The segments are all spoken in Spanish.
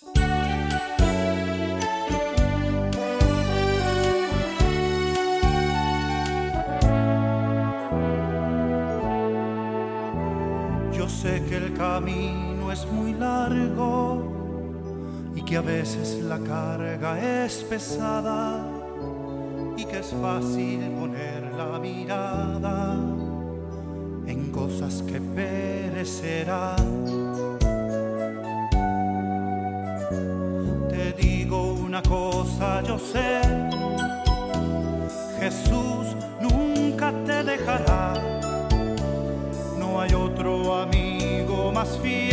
Yo sé que el camino es muy largo y que a veces la carga es pesada y que es fácil poner la mirada en cosas que perecerán. Jesús nunca te dejará. No hay otro amigo más fiel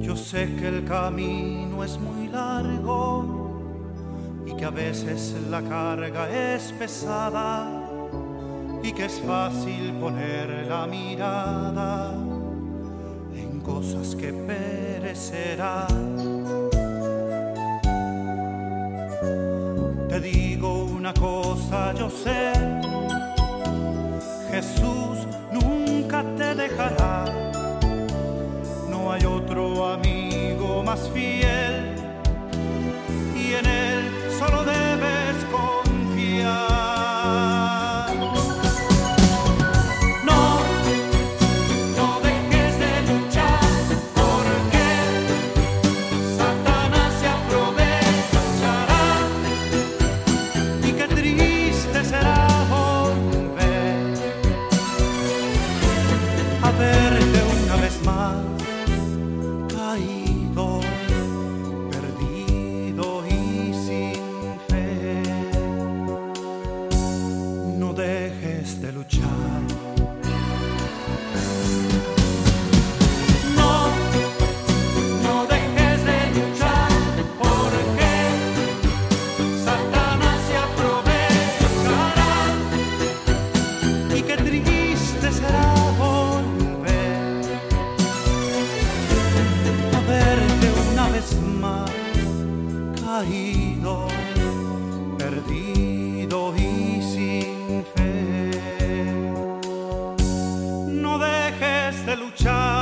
Yo sé que el camino es muy largo y que a veces la carga es pesada y que es fácil poner la mirada en cosas que perecerán. Te digo una cosa, yo sé, Jesús nunca te dejará. No hay otro amigo más fiel caído, perdido y sin fe. No dejes de luchar.